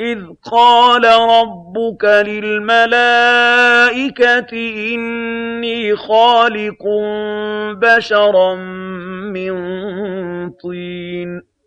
إِذْ قَالَ رَبُّكَ لِلْمَلَائِكَةِ إِنِّي خَالِقٌ بَشَرًا مِّن طِينٍ